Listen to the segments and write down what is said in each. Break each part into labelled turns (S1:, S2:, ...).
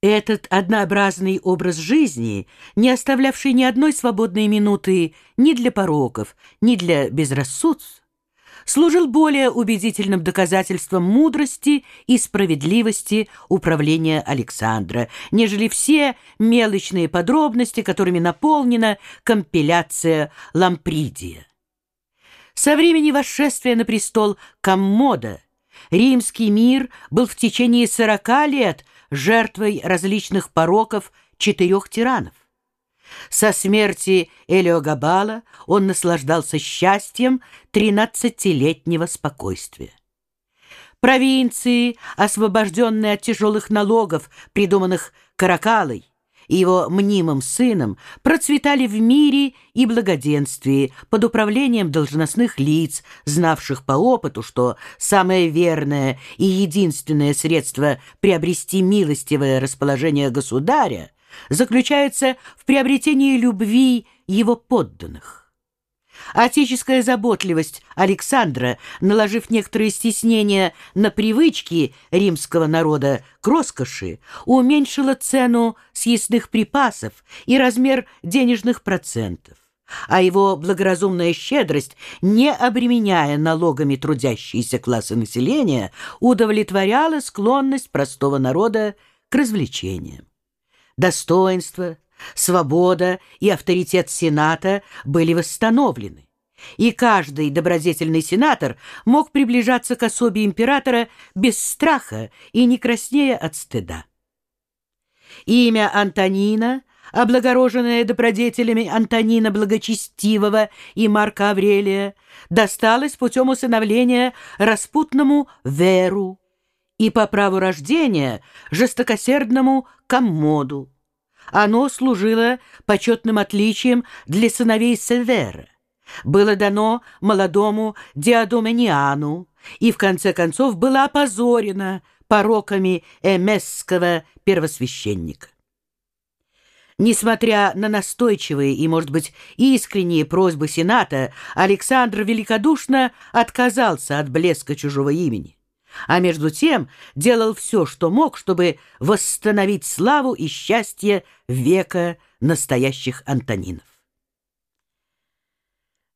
S1: Этот однообразный образ жизни, не оставлявший ни одной свободной минуты ни для пороков, ни для безрассудств, служил более убедительным доказательством мудрости и справедливости управления Александра, нежели все мелочные подробности, которыми наполнена компиляция Лампридия. Со времени восшествия на престол Коммода римский мир был в течение сорока лет – жертвой различных пороков четырех тиранов. Со смерти Элиогабала он наслаждался счастьем тринадцатилетнего спокойствия. Провинции, освобожденные от тяжелых налогов, придуманных Каракалой, и его мнимым сыном процветали в мире и благоденствии под управлением должностных лиц, знавших по опыту, что самое верное и единственное средство приобрести милостивое расположение государя заключается в приобретении любви его подданных. Отеческая заботливость Александра, наложив некоторые стеснения на привычки римского народа к роскоши, уменьшила цену съестных припасов и размер денежных процентов а его благоразумная щедрость, не обременяя налогами трудящиеся классы населения, удовлетворяла склонность простого народа к развлечениям. Достоинство, свобода и авторитет Сената были восстановлены, и каждый добродетельный сенатор мог приближаться к особе императора без страха и не краснея от стыда. Имя Антонина, облагороженное добродетелями Антонина Благочестивого и Марка Аврелия, досталось путем усыновления распутному Веру и по праву рождения жестокосердному Коммоду. Оно служило почетным отличием для сыновей Севера. Было дано молодому Диадомениану и, в конце концов, было опозорено пороками эмесского первосвященника. Несмотря на настойчивые и, может быть, искренние просьбы Сената, Александр великодушно отказался от блеска чужого имени а между тем делал все, что мог, чтобы восстановить славу и счастье века настоящих Антонинов.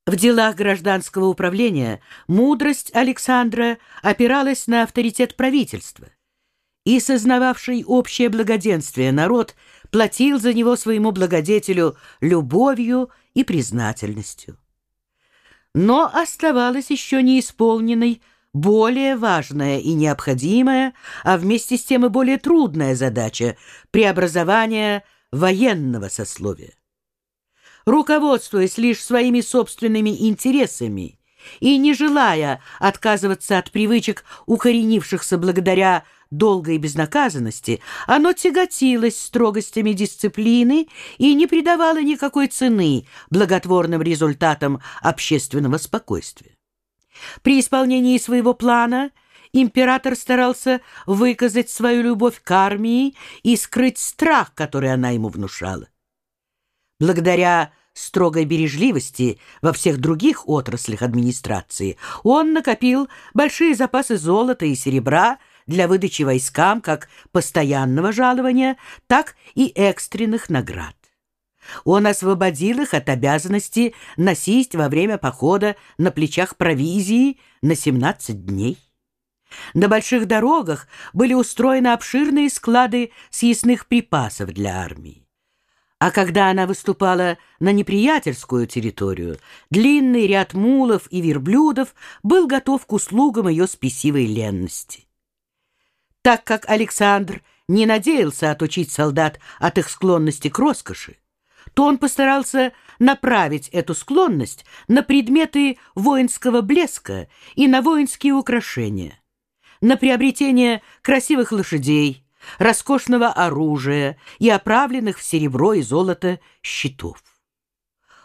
S1: В делах гражданского управления мудрость Александра опиралась на авторитет правительства, и сознававший общее благоденствие народ платил за него своему благодетелю любовью и признательностью. Но оставалась еще неисполненной более важная и необходимая, а вместе с тем и более трудная задача – преобразования военного сословия. Руководствуясь лишь своими собственными интересами и не желая отказываться от привычек, укоренившихся благодаря долгой безнаказанности, оно тяготилось строгостями дисциплины и не придавало никакой цены благотворным результатам общественного спокойствия. При исполнении своего плана император старался выказать свою любовь к армии и скрыть страх, который она ему внушала. Благодаря строгой бережливости во всех других отраслях администрации он накопил большие запасы золота и серебра для выдачи войскам как постоянного жалования, так и экстренных наград. Он освободил их от обязанности носить во время похода на плечах провизии на 17 дней. На больших дорогах были устроены обширные склады съестных припасов для армии. А когда она выступала на неприятельскую территорию, длинный ряд мулов и верблюдов был готов к услугам ее спесивой ленности. Так как Александр не надеялся отучить солдат от их склонности к роскоши, то он постарался направить эту склонность на предметы воинского блеска и на воинские украшения, на приобретение красивых лошадей, роскошного оружия и оправленных в серебро и золото щитов.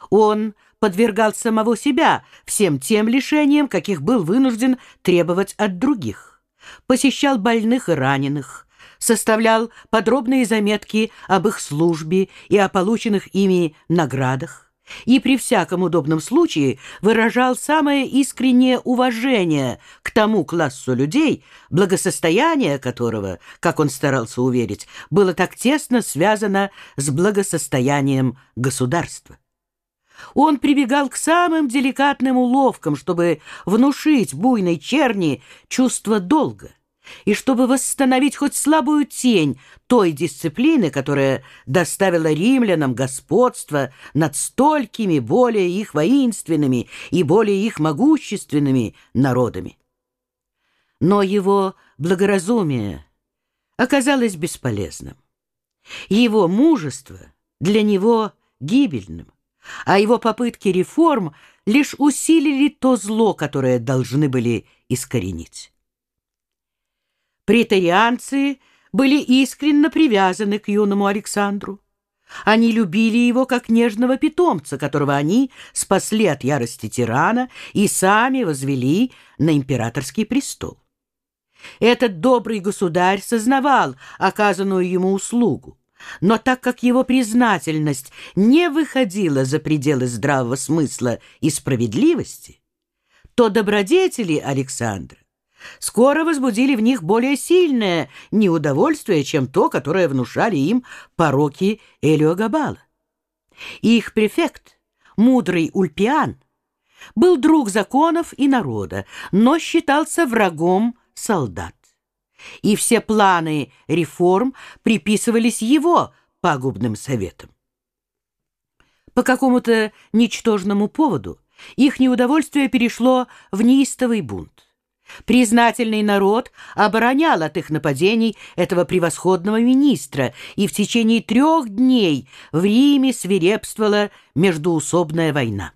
S1: Он подвергал самого себя всем тем лишениям, каких был вынужден требовать от других, посещал больных и раненых, составлял подробные заметки об их службе и о полученных ими наградах и при всяком удобном случае выражал самое искреннее уважение к тому классу людей, благосостояние которого, как он старался уверить, было так тесно связано с благосостоянием государства. Он прибегал к самым деликатным уловкам, чтобы внушить буйной черни чувство долга и чтобы восстановить хоть слабую тень той дисциплины, которая доставила римлянам господство над столькими более их воинственными и более их могущественными народами. Но его благоразумие оказалось бесполезным. Его мужество для него гибельным, а его попытки реформ лишь усилили то зло, которое должны были искоренить. Претарианцы были искренне привязаны к юному Александру. Они любили его как нежного питомца, которого они спасли от ярости тирана и сами возвели на императорский престол. Этот добрый государь сознавал оказанную ему услугу, но так как его признательность не выходила за пределы здравого смысла и справедливости, то добродетели Александра скоро возбудили в них более сильное неудовольствие, чем то, которое внушали им пороки Элиогабала. Их префект, мудрый Ульпиан, был друг законов и народа, но считался врагом солдат. И все планы реформ приписывались его пагубным советам. По какому-то ничтожному поводу их неудовольствие перешло в неистовый бунт. Признательный народ оборонял от их нападений этого превосходного министра, и в течение трех дней в Риме свирепствовала междуусобная война.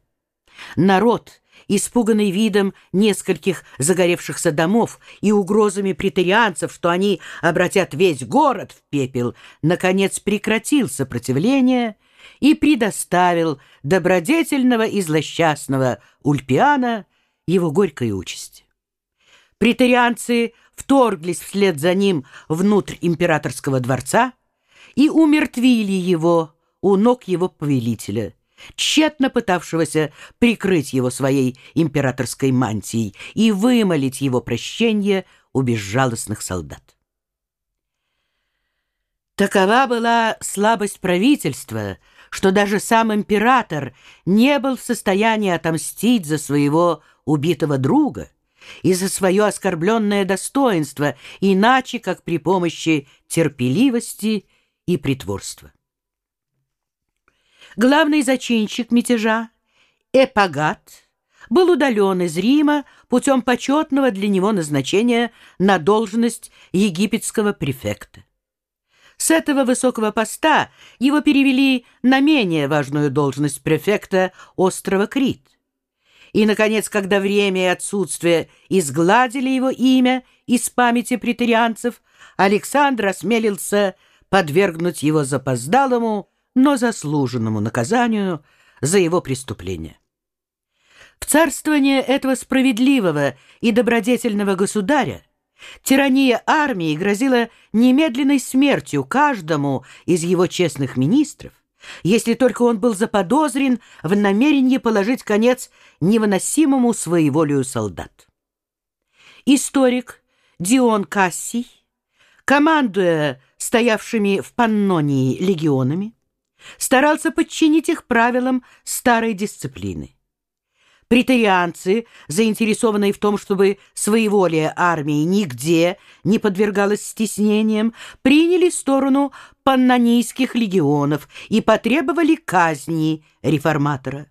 S1: Народ, испуганный видом нескольких загоревшихся домов и угрозами претарианцев, что они обратят весь город в пепел, наконец прекратил сопротивление и предоставил добродетельного и злосчастного Ульпиана его горькой участи. Претарианцы вторглись вслед за ним внутрь императорского дворца и умертвили его у ног его повелителя, тщетно пытавшегося прикрыть его своей императорской мантией и вымолить его прощение у безжалостных солдат. Такова была слабость правительства, что даже сам император не был в состоянии отомстить за своего убитого друга, и за свое оскорбленное достоинство, иначе как при помощи терпеливости и притворства. Главный зачинщик мятежа, Эпагат, был удален из Рима путем почетного для него назначения на должность египетского префекта. С этого высокого поста его перевели на менее важную должность префекта острова Крит. И, наконец, когда время и отсутствие изгладили его имя из памяти претарианцев, Александр осмелился подвергнуть его запоздалому, но заслуженному наказанию за его преступление. В царствование этого справедливого и добродетельного государя тирания армии грозила немедленной смертью каждому из его честных министров, если только он был заподозрен в намерении положить конец невыносимому своеволию солдат. Историк Дион Кассий, командуя стоявшими в Паннонии легионами, старался подчинить их правилам старой дисциплины. Претарианцы, заинтересованные в том, чтобы своеволие армии нигде не подвергалось стеснениям, приняли сторону паннонийских легионов и потребовали казни реформатора.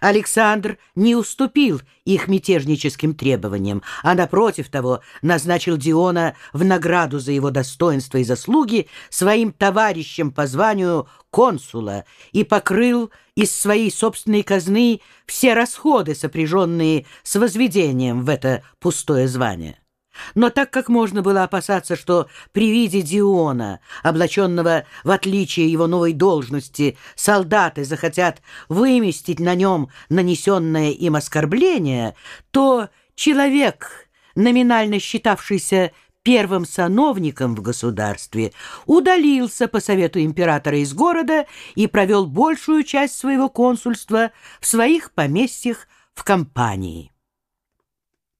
S1: Александр не уступил их мятежническим требованиям, а напротив того назначил Диона в награду за его достоинство и заслуги своим товарищем по званию консула и покрыл из своей собственной казны все расходы, сопряженные с возведением в это пустое звание. Но так как можно было опасаться, что при виде Диона, облаченного в отличие его новой должности, солдаты захотят выместить на нем нанесенное им оскорбление, то человек, номинально считавшийся первым сановником в государстве, удалился по совету императора из города и провел большую часть своего консульства в своих поместьях в Кампании.